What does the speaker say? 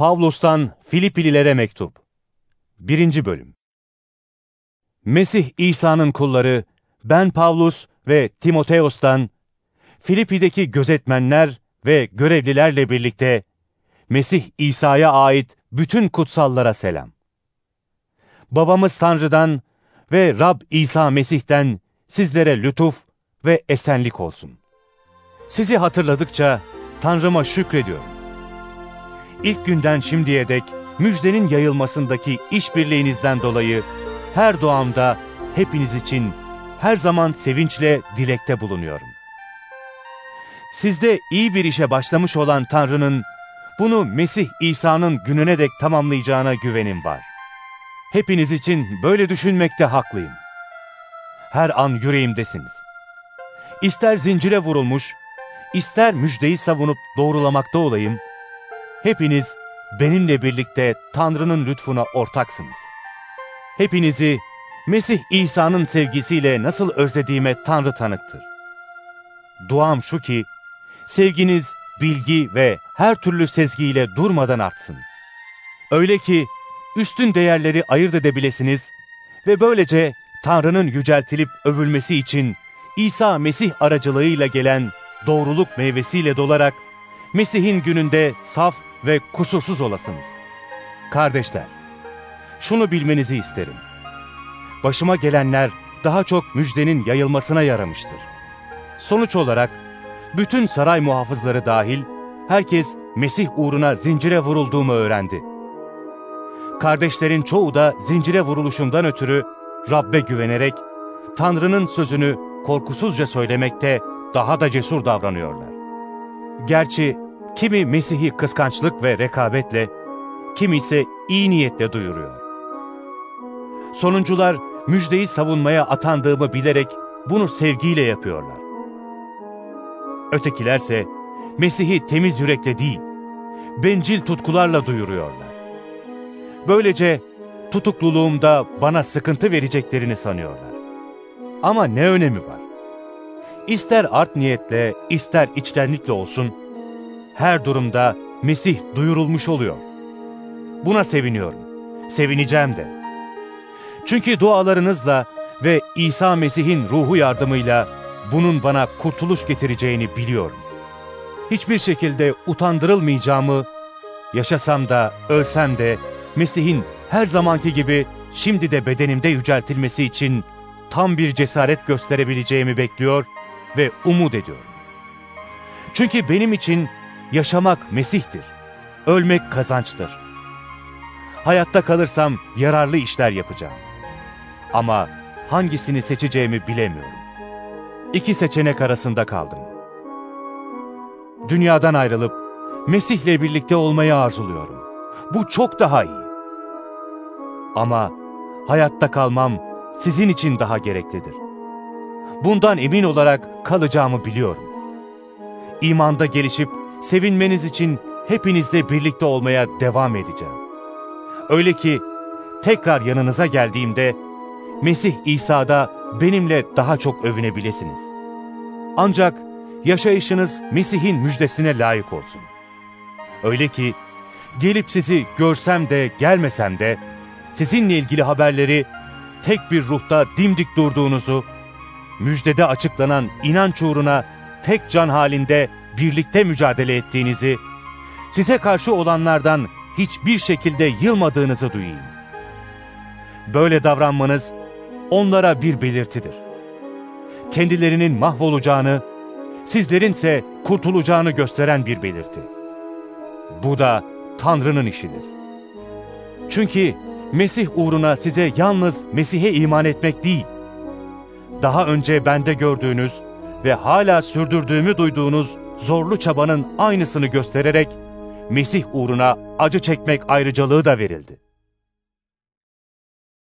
Pavlus'tan Filipililere mektup. 1. bölüm. Mesih İsa'nın kulları ben Pavlus ve Timoteos'tan Filipi'deki gözetmenler ve görevlilerle birlikte Mesih İsa'ya ait bütün kutsallara selam. Babamız Tanrı'dan ve Rab İsa Mesih'ten sizlere lütuf ve esenlik olsun. Sizi hatırladıkça Tanrı'ma şükrediyorum. İlk günden şimdiye dek müjdenin yayılmasındaki işbirliğinizden dolayı her doğamda hepiniz için her zaman sevinçle dilekte bulunuyorum. Sizde iyi bir işe başlamış olan Tanrı'nın bunu Mesih İsa'nın gününe dek tamamlayacağına güvenim var. Hepiniz için böyle düşünmekte haklıyım. Her an yüreğimdesiniz. İster zincire vurulmuş, ister müjdeyi savunup doğrulamakta olayım, hepiniz benimle birlikte Tanrı'nın lütfuna ortaksınız. Hepinizi Mesih İsa'nın sevgisiyle nasıl özlediğime Tanrı tanıktır. Duam şu ki, sevginiz bilgi ve her türlü sezgiyle durmadan artsın. Öyle ki üstün değerleri ayırt edebilesiniz ve böylece Tanrı'nın yüceltilip övülmesi için İsa Mesih aracılığıyla gelen doğruluk meyvesiyle dolarak Mesih'in gününde saf ve kusursuz olasınız. Kardeşler, şunu bilmenizi isterim. Başıma gelenler daha çok müjdenin yayılmasına yaramıştır. Sonuç olarak bütün saray muhafızları dahil herkes Mesih uğruna zincire vurulduğumu öğrendi. Kardeşlerin çoğu da zincire vuruluşumdan ötürü Rabbe güvenerek Tanrı'nın sözünü korkusuzca söylemekte daha da cesur davranıyorlar. Gerçi kimi Mesih'i kıskançlık ve rekabetle, kimi ise iyi niyetle duyuruyor. Sonuncular müjdeyi savunmaya atandığımı bilerek bunu sevgiyle yapıyorlar. Ötekilerse Mesih'i temiz yürekle değil, bencil tutkularla duyuruyorlar. Böylece tutukluluğumda bana sıkıntı vereceklerini sanıyorlar. Ama ne önemi var? İster art niyetle, ister içtenlikle olsun, her durumda Mesih duyurulmuş oluyor. Buna seviniyorum, sevineceğim de. Çünkü dualarınızla ve İsa Mesih'in ruhu yardımıyla bunun bana kurtuluş getireceğini biliyorum. Hiçbir şekilde utandırılmayacağımı, yaşasam da ölsem de Mesih'in her zamanki gibi şimdi de bedenimde yüceltilmesi için tam bir cesaret gösterebileceğimi bekliyor ve umut ediyorum. Çünkü benim için yaşamak Mesih'tir, ölmek kazançtır. Hayatta kalırsam yararlı işler yapacağım. Ama hangisini seçeceğimi bilemiyorum. İki seçenek arasında kaldım. Dünyadan ayrılıp Mesih'le birlikte olmayı arzuluyorum. Bu çok daha iyi. Ama hayatta kalmam sizin için daha gereklidir. Bundan emin olarak kalacağımı biliyorum. İmanda gelişip sevinmeniz için hepinizle birlikte olmaya devam edeceğim. Öyle ki tekrar yanınıza geldiğimde Mesih İsa'da benimle daha çok övünebilesiniz. Ancak yaşayışınız Mesih'in müjdesine layık olsun. Öyle ki gelip sizi görsem de gelmesem de sizinle ilgili haberleri tek bir ruhta dimdik durduğunuzu, müjdede açıklanan inanç uğruna tek can halinde birlikte mücadele ettiğinizi, size karşı olanlardan hiçbir şekilde yılmadığınızı duyayım. Böyle davranmanız onlara bir belirtidir. Kendilerinin mahvolacağını, sizlerinse kurtulacağını gösteren bir belirti. Bu da Tanrı'nın işidir. Çünkü Mesih uğruna size yalnız Mesih'e iman etmek değil, daha önce bende gördüğünüz ve hala sürdürdüğümü duyduğunuz zorlu çabanın aynısını göstererek Mesih uğruna acı çekmek ayrıcalığı da verildi.